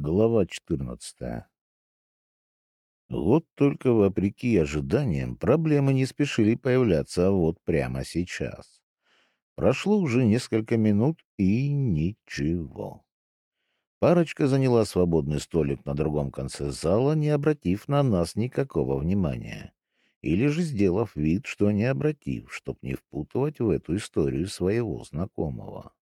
Глава 14. Вот только вопреки ожиданиям проблемы не спешили появляться вот прямо сейчас. Прошло уже несколько минут и ничего. Парочка заняла свободный столик на другом конце зала, не обратив на нас никакого внимания. Или же сделав вид, что не обратив, чтоб не впутывать в эту историю своего знакомого.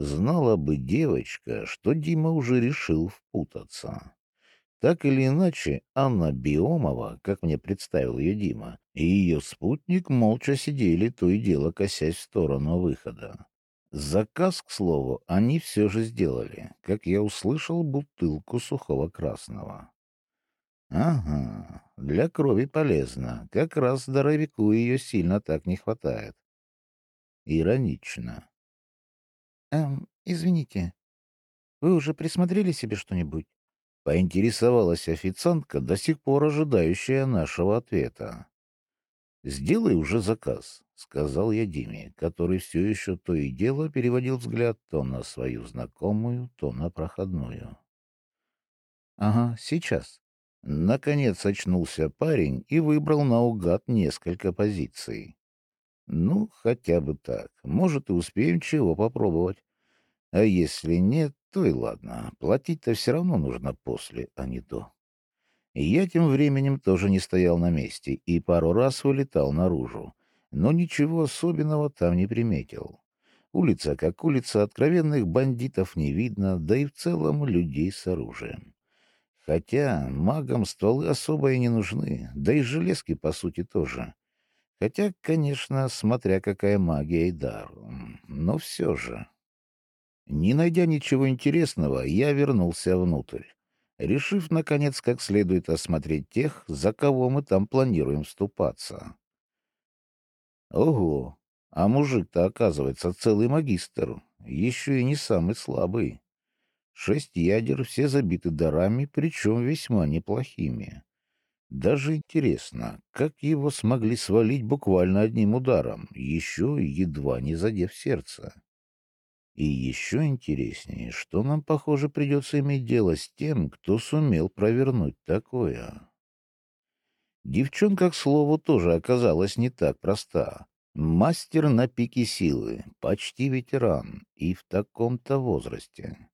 Знала бы девочка, что Дима уже решил впутаться. Так или иначе, Анна Биомова, как мне представил ее Дима, и ее спутник молча сидели, то и дело косясь в сторону выхода. Заказ, к слову, они все же сделали, как я услышал бутылку сухого красного. Ага, для крови полезно, как раз здоровяку ее сильно так не хватает. Иронично. Эм, извините, вы уже присмотрели себе что-нибудь? Поинтересовалась официантка, до сих пор ожидающая нашего ответа. «Сделай уже заказ», — сказал я Диме, который все еще то и дело переводил взгляд то на свою знакомую, то на проходную. «Ага, сейчас». Наконец очнулся парень и выбрал наугад несколько позиций. Ну, хотя бы так. Может, и успеем чего попробовать. А если нет, то и ладно. Платить-то все равно нужно после, а не до. Я тем временем тоже не стоял на месте и пару раз вылетал наружу. Но ничего особенного там не приметил. Улица как улица, откровенных бандитов не видно, да и в целом людей с оружием. Хотя магам стволы особо и не нужны, да и железки, по сути, тоже. Хотя, конечно, смотря какая магия и дар. Но все же. Не найдя ничего интересного, я вернулся внутрь, решив, наконец, как следует осмотреть тех, за кого мы там планируем вступаться. Ого! А мужик-то, оказывается, целый магистр, еще и не самый слабый. Шесть ядер, все забиты дарами, причем весьма неплохими. Даже интересно, как его смогли свалить буквально одним ударом, еще едва не задев сердце. И еще интереснее, что нам, похоже, придется иметь дело с тем, кто сумел провернуть такое. Девчонка, к слову, тоже оказалась не так проста. Мастер на пике силы, почти ветеран, и в таком-то возрасте.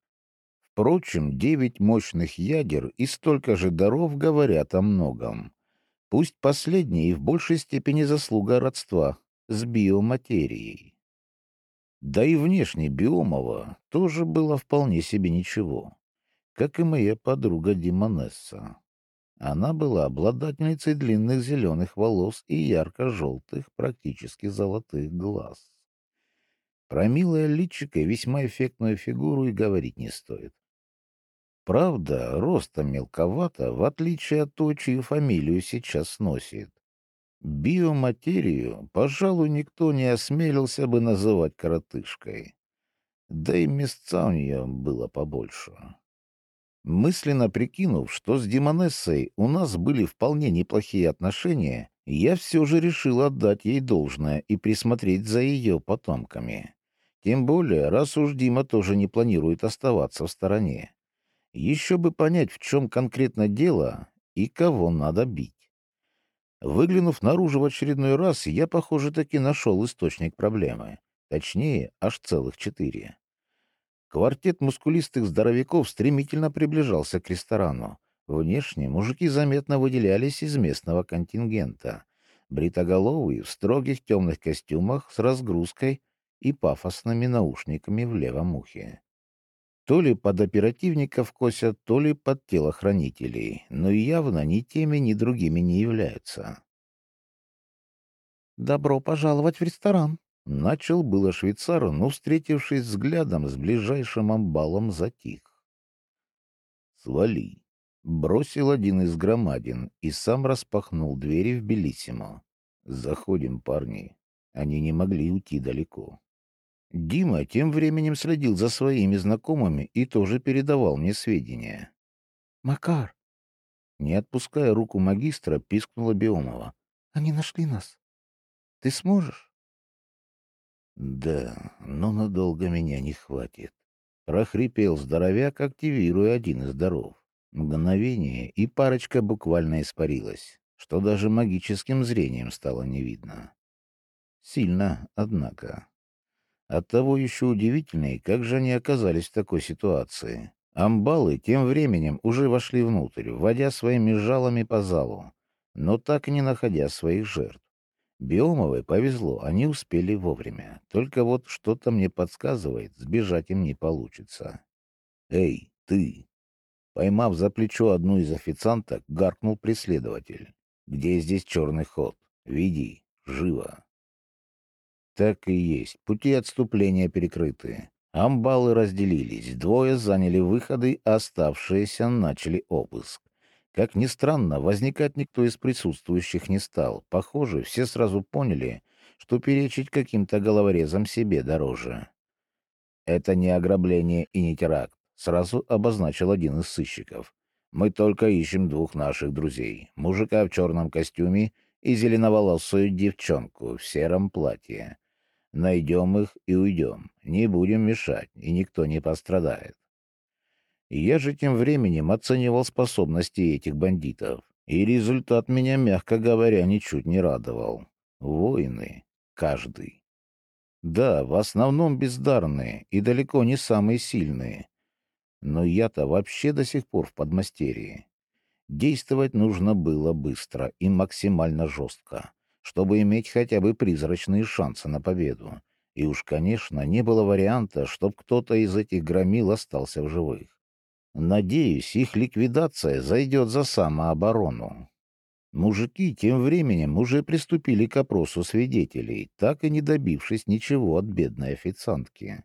Впрочем, девять мощных ядер и столько же даров говорят о многом. Пусть последние и в большей степени заслуга родства с биоматерией. Да и внешне Биомова тоже было вполне себе ничего, как и моя подруга Димонесса. Она была обладательницей длинных зеленых волос и ярко-желтых, практически золотых глаз. Про милое личико и весьма эффектную фигуру и говорить не стоит. Правда, ростом мелковато, в отличие от той, чью фамилию сейчас носит. Биоматерию, пожалуй, никто не осмелился бы называть коротышкой. Да и места у нее было побольше. Мысленно прикинув, что с Демонессой у нас были вполне неплохие отношения, я все же решил отдать ей должное и присмотреть за ее потомками. Тем более, раз уж Дима тоже не планирует оставаться в стороне. Еще бы понять, в чем конкретно дело и кого надо бить. Выглянув наружу в очередной раз, я, похоже, таки нашел источник проблемы. Точнее, аж целых четыре. Квартет мускулистых здоровяков стремительно приближался к ресторану. Внешне мужики заметно выделялись из местного контингента. Бритоголовые в строгих темных костюмах с разгрузкой и пафосными наушниками в левом ухе. То ли под оперативников косят, то ли под телохранителей, но явно ни теми, ни другими не являются. «Добро пожаловать в ресторан!» Начал было швейцар, но, встретившись взглядом с ближайшим амбалом, затих. «Свали!» — бросил один из громадин и сам распахнул двери в Белиссимо. «Заходим, парни. Они не могли уйти далеко». Дима тем временем следил за своими знакомыми и тоже передавал мне сведения. «Макар!» Не отпуская руку магистра, пискнула Биомова. «Они нашли нас. Ты сможешь?» «Да, но надолго меня не хватит. прохрипел здоровяк, активируя один из даров. Мгновение, и парочка буквально испарилась, что даже магическим зрением стало не видно. Сильно, однако. Оттого еще удивительнее, как же они оказались в такой ситуации. Амбалы тем временем уже вошли внутрь, вводя своими жалами по залу, но так и не находя своих жертв. Биомовой повезло, они успели вовремя. Только вот что-то мне подсказывает, сбежать им не получится. «Эй, ты!» Поймав за плечо одну из официанток, гаркнул преследователь. «Где здесь черный ход? Веди, живо!» Так и есть, пути отступления перекрыты. Амбалы разделились, двое заняли выходы, оставшиеся начали обыск. Как ни странно, возникать никто из присутствующих не стал. Похоже, все сразу поняли, что перечить каким-то головорезам себе дороже. «Это не ограбление и не теракт», — сразу обозначил один из сыщиков. «Мы только ищем двух наших друзей. Мужика в черном костюме и зеленоволосую девчонку в сером платье. Найдем их и уйдем. Не будем мешать, и никто не пострадает. Я же тем временем оценивал способности этих бандитов, и результат меня, мягко говоря, ничуть не радовал. Воины. Каждый. Да, в основном бездарные и далеко не самые сильные. Но я-то вообще до сих пор в подмастерье. Действовать нужно было быстро и максимально жестко, чтобы иметь хотя бы призрачные шансы на победу. И уж, конечно, не было варианта, чтоб кто-то из этих громил остался в живых. Надеюсь, их ликвидация зайдет за самооборону. Мужики тем временем уже приступили к опросу свидетелей, так и не добившись ничего от бедной официантки.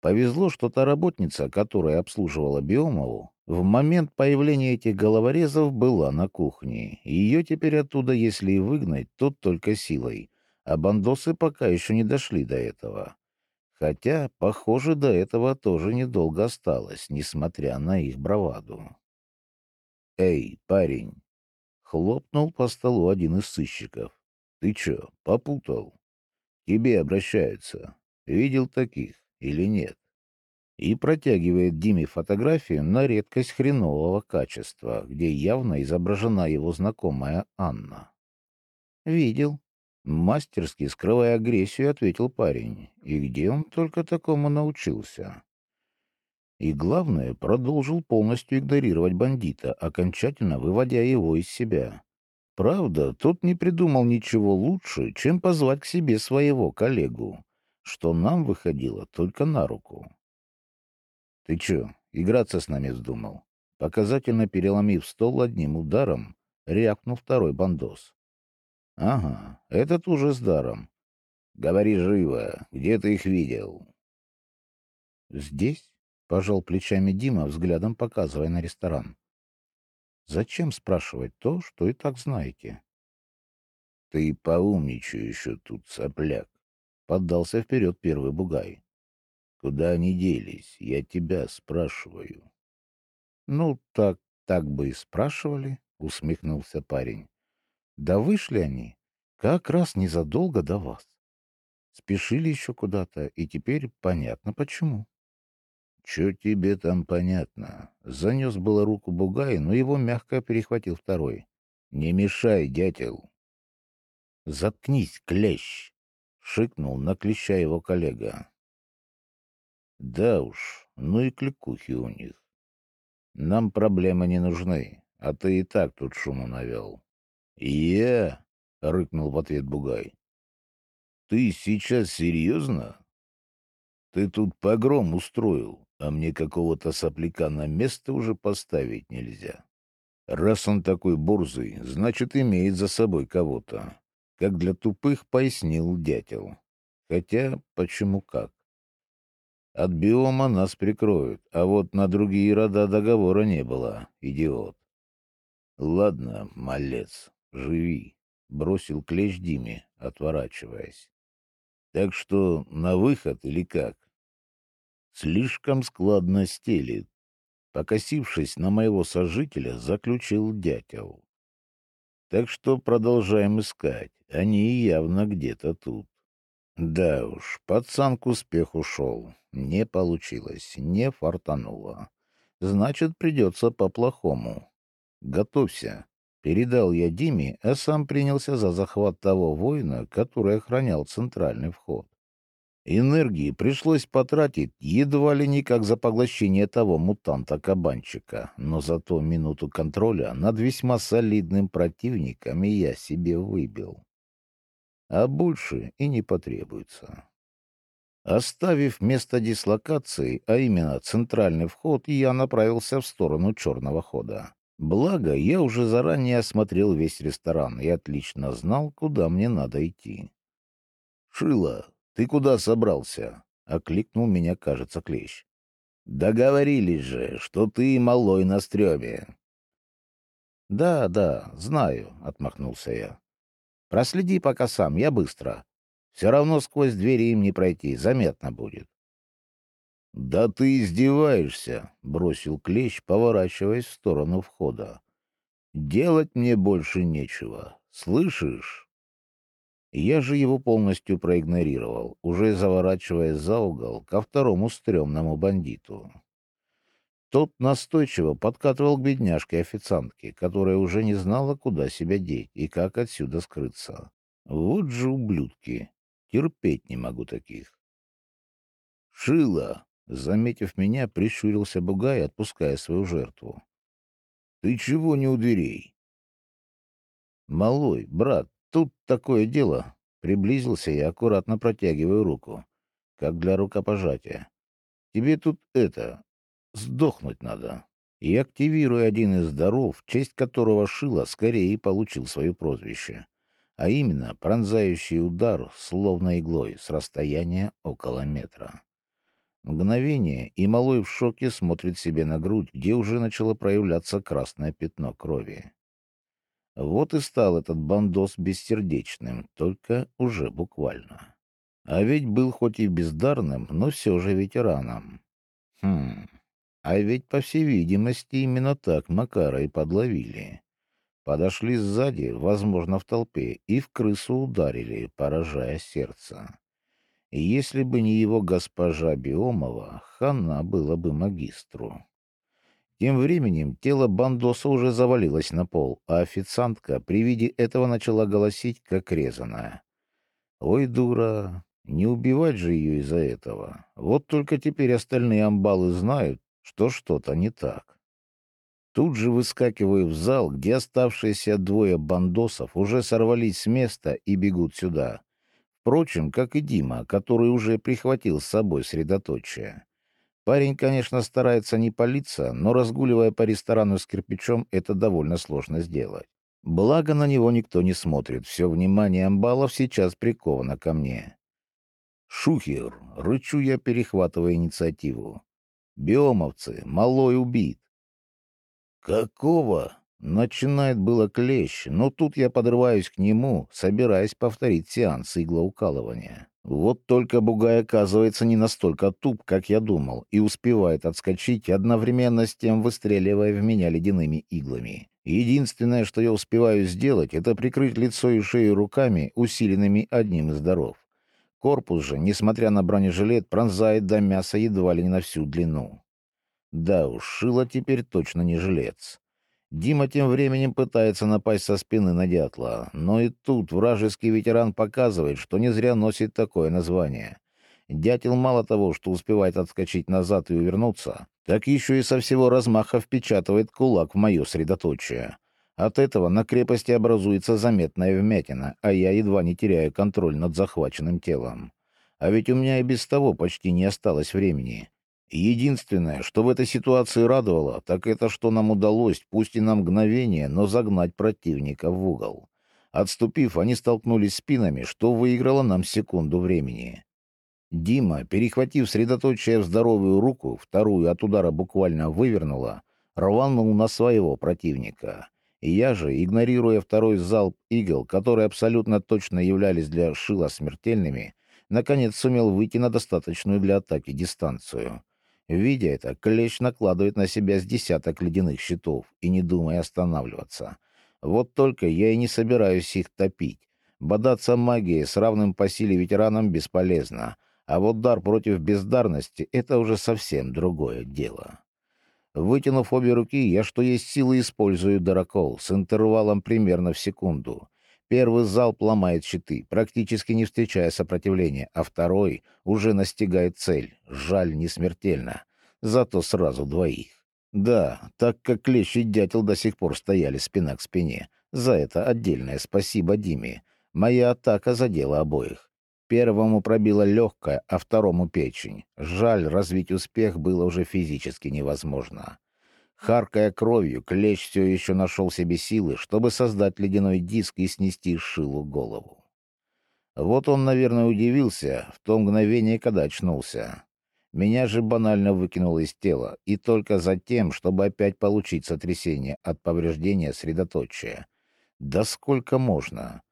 Повезло, что та работница, которая обслуживала Биомову, в момент появления этих головорезов была на кухне. Ее теперь оттуда, если и выгнать, то только силой. А бандосы пока еще не дошли до этого. Хотя, похоже, до этого тоже недолго осталось, несмотря на их браваду. «Эй, парень!» — хлопнул по столу один из сыщиков. «Ты чё, попутал? Тебе обращаются. Видел таких или нет?» И протягивает Диме фотографию на редкость хренового качества, где явно изображена его знакомая Анна. «Видел», Мастерски, скрывая агрессию, ответил парень. И где он только такому научился? И главное, продолжил полностью игнорировать бандита, окончательно выводя его из себя. Правда, тот не придумал ничего лучше, чем позвать к себе своего коллегу, что нам выходило только на руку. — Ты чё, играться с нами вздумал? Показательно переломив стол одним ударом, рявкнул второй бандос. Ага, этот уже с даром. Говори живо, где ты их видел? Здесь? Пожал плечами Дима, взглядом показывая на ресторан. Зачем спрашивать то, что и так знаете? Ты поумничай еще тут, сопляк. Поддался вперед первый бугай. Куда они делись? Я тебя спрашиваю. Ну, так, так бы и спрашивали, усмехнулся парень. Да вышли они как раз незадолго до вас. Спешили еще куда-то, и теперь понятно почему. Че тебе там понятно? Занес было руку Бугай, но его мягко перехватил второй. Не мешай, дятел. Заткнись, клещ! Шикнул на клеща его коллега. Да уж, ну и кликухи у них. Нам проблемы не нужны, а ты и так тут шуму навел. «Я?» — рыкнул в ответ Бугай. «Ты сейчас серьезно? Ты тут погром устроил, а мне какого-то сопляка на место уже поставить нельзя. Раз он такой борзый, значит, имеет за собой кого-то. Как для тупых пояснил дятел. Хотя, почему как? От биома нас прикроют, а вот на другие рода договора не было, идиот. Ладно, малец, живи, — бросил клещ Диме, отворачиваясь. — Так что на выход или как? Слишком складно стелит. Покосившись на моего сожителя, заключил дятел. Так что продолжаем искать. Они явно где-то тут. Да уж, пацан к успеху шел. Не получилось, не фартануло. Значит, придется по-плохому. Готовься. Передал я Диме, а сам принялся за захват того воина, который охранял центральный вход. Энергии пришлось потратить едва ли не как за поглощение того мутанта-кабанчика, но зато минуту контроля над весьма солидным противником я себе выбил. А больше и не потребуется. Оставив место дислокации, а именно центральный вход, я направился в сторону черного хода. Благо, я уже заранее осмотрел весь ресторан и отлично знал, куда мне надо идти. «Шила, ты куда собрался?» — окликнул меня, кажется, клещ. «Договорились же, что ты малой на стреме». «Да, да, знаю», — отмахнулся я. «Проследи пока сам, я быстро. Все равно сквозь двери им не пройти, заметно будет». «Да ты издеваешься!» — бросил клещ, поворачиваясь в сторону входа. «Делать мне больше нечего. Слышишь?» Я же его полностью проигнорировал, уже заворачиваясь за угол ко второму стрёмному бандиту. Тот настойчиво подкатывал к бедняжке-официантке, которая уже не знала, куда себя деть и как отсюда скрыться. Вот же ублюдки! Терпеть не могу таких. «Шила!» Заметив меня, прищурился Бугай, отпуская свою жертву. «Ты чего не у дверей?» «Малой, брат, тут такое дело!» Приблизился я, аккуратно протягиваю руку, как для рукопожатия. «Тебе тут это... сдохнуть надо!» И активируя один из даров, в честь которого Шила скорее и получил свое прозвище, а именно пронзающий удар, словно иглой, с расстояния около метра. Мгновение, и малой в шоке смотрит себе на грудь, где уже начало проявляться красное пятно крови. Вот и стал этот бандос бессердечным, только уже буквально. А ведь был хоть и бездарным, но все же ветераном. Хм, а ведь, по всей видимости, именно так Макара и подловили. Подошли сзади, возможно, в толпе, и в крысу ударили, поражая сердце. И если бы не его госпожа Биомова, хана было бы магистру. Тем временем тело бандоса уже завалилось на пол, а официантка при виде этого начала голосить, как резаная. «Ой, дура! Не убивать же ее из-за этого! Вот только теперь остальные амбалы знают, что что-то не так». Тут же выскакиваю в зал, где оставшиеся двое бандосов уже сорвались с места и бегут сюда. Впрочем, как и Дима, который уже прихватил с собой средоточие. Парень, конечно, старается не палиться, но, разгуливая по ресторану с кирпичом, это довольно сложно сделать. Благо на него никто не смотрит, все внимание амбалов сейчас приковано ко мне. «Шухер!» — рычу я, перехватывая инициативу. «Биомовцы! Малой убит!» «Какого?» Начинает было клещ, но тут я подрываюсь к нему, собираясь повторить сеанс иглоукалывания. Вот только Бугай оказывается не настолько туп, как я думал, и успевает отскочить, одновременно с тем выстреливая в меня ледяными иглами. Единственное, что я успеваю сделать, это прикрыть лицо и шею руками, усиленными одним из даров. Корпус же, несмотря на бронежилет, пронзает до мяса едва ли не на всю длину. Да уж, Шило теперь точно не жилец. Дима тем временем пытается напасть со спины на дятла, но и тут вражеский ветеран показывает, что не зря носит такое название. Дятел мало того, что успевает отскочить назад и увернуться, так еще и со всего размаха впечатывает кулак в мое средоточие. От этого на крепости образуется заметная вмятина, а я едва не теряю контроль над захваченным телом. А ведь у меня и без того почти не осталось времени. Единственное, что в этой ситуации радовало, так это, что нам удалось, пусть и на мгновение, но загнать противника в угол. Отступив, они столкнулись спинами, что выиграло нам секунду времени. Дима, перехватив средоточие в здоровую руку, вторую от удара буквально вывернула, рванул на своего противника. И я же, игнорируя второй залп игл, которые абсолютно точно являлись для Шила смертельными, наконец сумел выйти на достаточную для атаки дистанцию. Видя это, клещ накладывает на себя с десяток ледяных щитов и не думая останавливаться. Вот только я и не собираюсь их топить. Бодаться магией с равным по силе ветеранам бесполезно, а вот дар против бездарности — это уже совсем другое дело. Вытянув обе руки, я что есть силы использую дырокол с интервалом примерно в секунду. Первый залп ломает щиты, практически не встречая сопротивления, а второй уже настигает цель. Жаль, не смертельно. Зато сразу двоих. Да, так как клещ и дятел до сих пор стояли спина к спине. За это отдельное спасибо Диме. Моя атака задела обоих. Первому пробила легкая, а второму печень. Жаль, развить успех было уже физически невозможно. Харкая кровью, клещ все еще нашел себе силы, чтобы создать ледяной диск и снести Шилу голову. Вот он, наверное, удивился в то мгновение, когда очнулся. Меня же банально выкинуло из тела, и только затем, чтобы опять получить сотрясение от повреждения средоточия. Да сколько можно?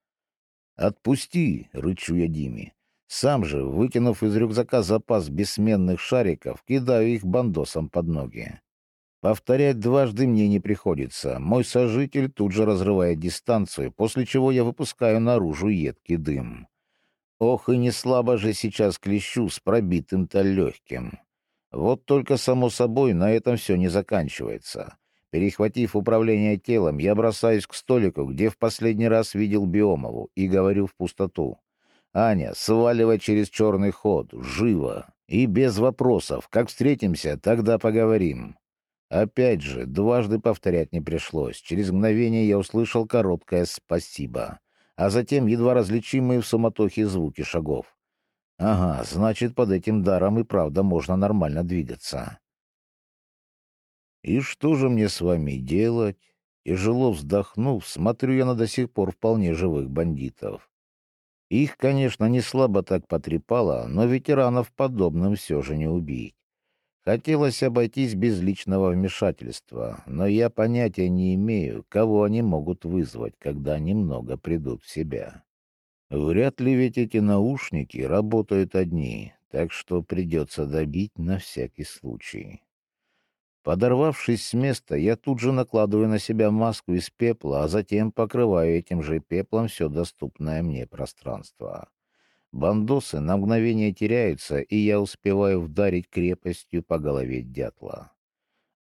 «Отпусти!» — рычу я Диме. Сам же, выкинув из рюкзака запас бессменных шариков, кидаю их бандосом под ноги. Повторять дважды мне не приходится. Мой сожитель тут же разрывает дистанцию, после чего я выпускаю наружу едкий дым. Ох, и не слабо же сейчас клещу с пробитым-то легким. Вот только, само собой, на этом все не заканчивается. Перехватив управление телом, я бросаюсь к столику, где в последний раз видел Биомову, и говорю в пустоту. «Аня, сваливай через черный ход, живо! И без вопросов. Как встретимся, тогда поговорим». Опять же, дважды повторять не пришлось. Через мгновение я услышал короткое «спасибо», а затем едва различимые в суматохе звуки шагов. Ага, значит, под этим даром и правда можно нормально двигаться. И что же мне с вами делать? Тяжело вздохнув, смотрю я на до сих пор вполне живых бандитов. Их, конечно, не слабо так потрепало, но ветеранов подобным все же не убить. Хотелось обойтись без личного вмешательства, но я понятия не имею, кого они могут вызвать, когда немного придут в себя. Вряд ли ведь эти наушники работают одни, так что придется добить на всякий случай. Подорвавшись с места, я тут же накладываю на себя маску из пепла, а затем покрываю этим же пеплом все доступное мне пространство. Бандосы на мгновение теряются, и я успеваю вдарить крепостью по голове дятла.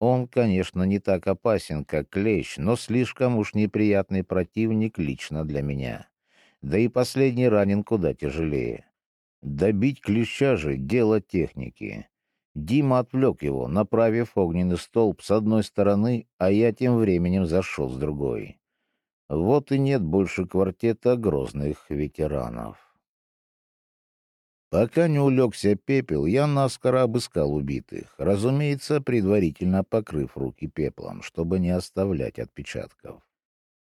Он, конечно, не так опасен, как клещ, но слишком уж неприятный противник лично для меня. Да и последний ранен куда тяжелее. Добить клеща же — дело техники. Дима отвлек его, направив огненный столб с одной стороны, а я тем временем зашел с другой. Вот и нет больше квартета грозных ветеранов. Пока не улегся пепел, я наскоро обыскал убитых, разумеется, предварительно покрыв руки пеплом, чтобы не оставлять отпечатков.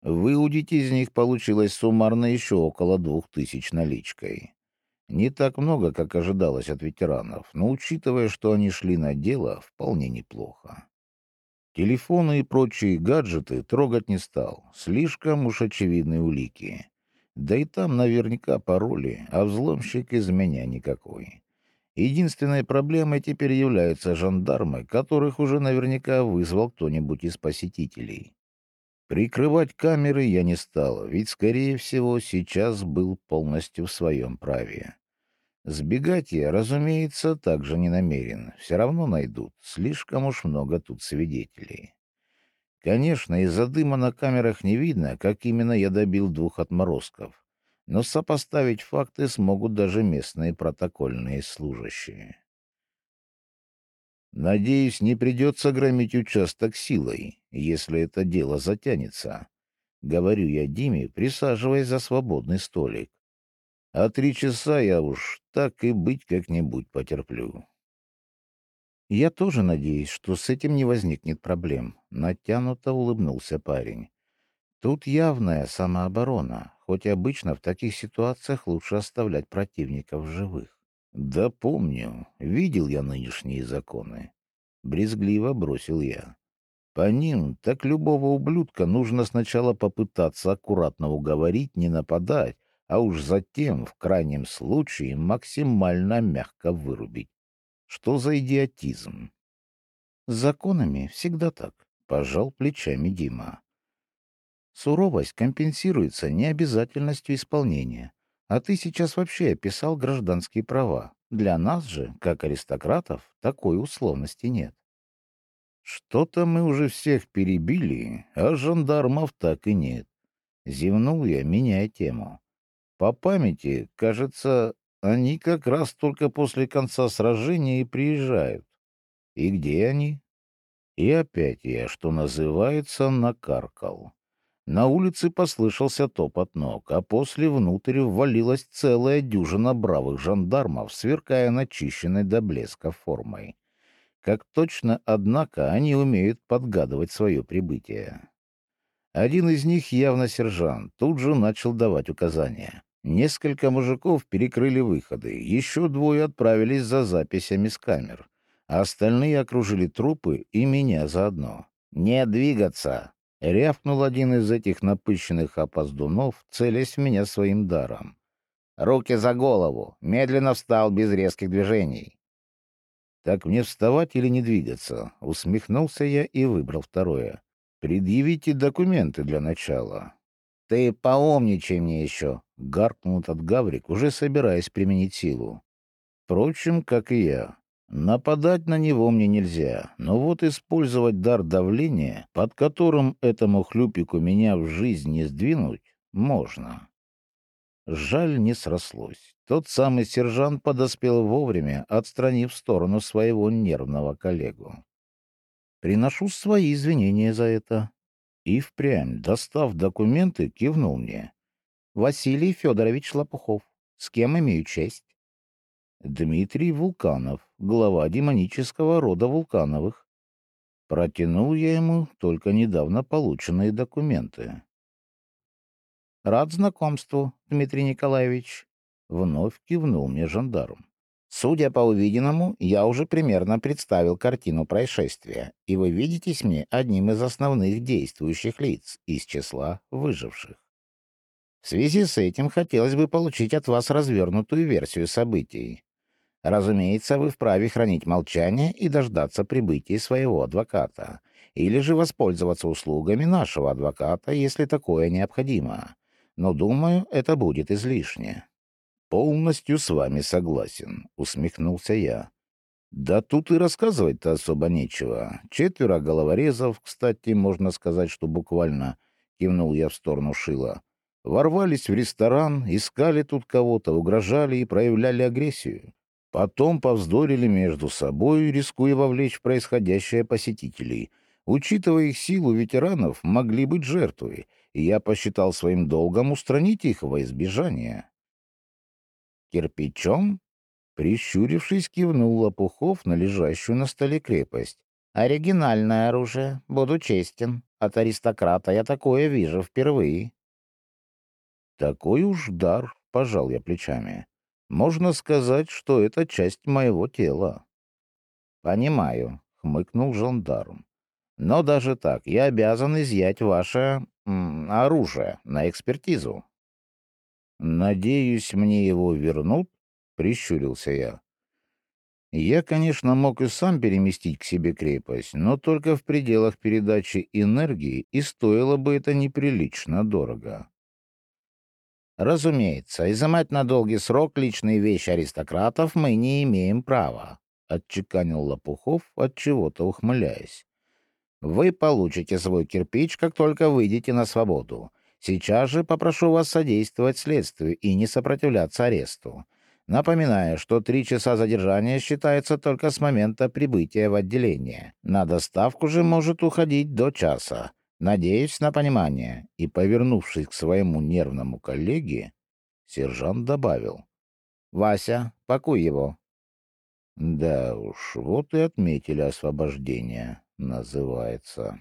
Выудить из них получилось суммарно еще около двух тысяч наличкой. Не так много, как ожидалось от ветеранов, но, учитывая, что они шли на дело, вполне неплохо. Телефоны и прочие гаджеты трогать не стал, слишком уж очевидные улики. Да и там наверняка пароли, а взломщик из меня никакой. Единственной проблемой теперь являются жандармы, которых уже наверняка вызвал кто-нибудь из посетителей. Прикрывать камеры я не стал, ведь, скорее всего, сейчас был полностью в своем праве. Сбегать я, разумеется, также не намерен. Все равно найдут. Слишком уж много тут свидетелей. Конечно, из-за дыма на камерах не видно, как именно я добил двух отморозков, но сопоставить факты смогут даже местные протокольные служащие. Надеюсь, не придется громить участок силой, если это дело затянется. Говорю я Диме, присаживаясь за свободный столик. А три часа я уж так и быть как-нибудь потерплю. «Я тоже надеюсь, что с этим не возникнет проблем», — натянуто улыбнулся парень. «Тут явная самооборона, хоть обычно в таких ситуациях лучше оставлять противников живых». «Да помню, видел я нынешние законы». Брезгливо бросил я. По ним так любого ублюдка нужно сначала попытаться аккуратно уговорить, не нападать, а уж затем, в крайнем случае, максимально мягко вырубить. Что за идиотизм? С законами всегда так, пожал плечами Дима. Суровость компенсируется необязательностью исполнения. А ты сейчас вообще описал гражданские права. Для нас же, как аристократов, такой условности нет. Что-то мы уже всех перебили, а жандармов так и нет. Зевнул я, меняя тему. По памяти, кажется, они как раз только после конца сражения и приезжают. И где они? И опять я, что называется, накаркал. На улице послышался топот ног, а после внутрь ввалилась целая дюжина бравых жандармов, сверкая начищенной до блеска формой. Как точно, однако, они умеют подгадывать свое прибытие. Один из них, явно сержант, тут же начал давать указания. Несколько мужиков перекрыли выходы, еще двое отправились за записями с камер, а остальные окружили трупы и меня заодно. «Не двигаться!» — рявкнул один из этих напыщенных опоздунов, целясь в меня своим даром. «Руки за голову! Медленно встал без резких движений!» «Так мне вставать или не двигаться?» — усмехнулся я и выбрал второе. «Предъявите документы для начала». «Ты поумничай мне еще!» — гаркнул этот гаврик, уже собираясь применить силу. Впрочем, как и я. Нападать на него мне нельзя, но вот использовать дар давления, под которым этому хлюпику меня в жизнь не сдвинуть, можно. Жаль, не срослось. Тот самый сержант подоспел вовремя, отстранив в сторону своего нервного коллегу. Приношу свои извинения за это. И впрямь, достав документы, кивнул мне. Василий Федорович Лопухов. С кем имею честь? Дмитрий Вулканов, глава демонического рода Вулкановых. Протянул я ему только недавно полученные документы. «Рад знакомству, Дмитрий Николаевич», — вновь кивнул мне жандарм. «Судя по увиденному, я уже примерно представил картину происшествия, и вы видитесь мне одним из основных действующих лиц из числа выживших. В связи с этим хотелось бы получить от вас развернутую версию событий. Разумеется, вы вправе хранить молчание и дождаться прибытия своего адвоката, или же воспользоваться услугами нашего адвоката, если такое необходимо но, думаю, это будет излишне. «Полностью с вами согласен», — усмехнулся я. «Да тут и рассказывать-то особо нечего. Четверо головорезов, кстати, можно сказать, что буквально...» — кивнул я в сторону Шила. «Ворвались в ресторан, искали тут кого-то, угрожали и проявляли агрессию. Потом повздорили между собой, рискуя вовлечь в происходящее посетителей. Учитывая их силу, ветеранов могли быть жертвой, и я посчитал своим долгом устранить их во избежание. Кирпичом, прищурившись, кивнул Лопухов на лежащую на столе крепость. «Оригинальное оружие, буду честен. От аристократа я такое вижу впервые». «Такой уж дар», — пожал я плечами. «Можно сказать, что это часть моего тела». «Понимаю», — хмыкнул жандарм. «Но даже так я обязан изъять ваше оружие на экспертизу. «Надеюсь, мне его вернут?» — прищурился я. Я, конечно, мог и сам переместить к себе крепость, но только в пределах передачи энергии, и стоило бы это неприлично дорого. «Разумеется, изымать на долгий срок личные вещи аристократов мы не имеем права», — отчеканил Лопухов, от чего то ухмыляясь. Вы получите свой кирпич, как только выйдете на свободу. Сейчас же попрошу вас содействовать следствию и не сопротивляться аресту. Напоминаю, что три часа задержания считается только с момента прибытия в отделение. На доставку же может уходить до часа. Надеюсь на понимание. И, повернувшись к своему нервному коллеге, сержант добавил. «Вася, пакуй его». Да уж, вот и отметили освобождение называется.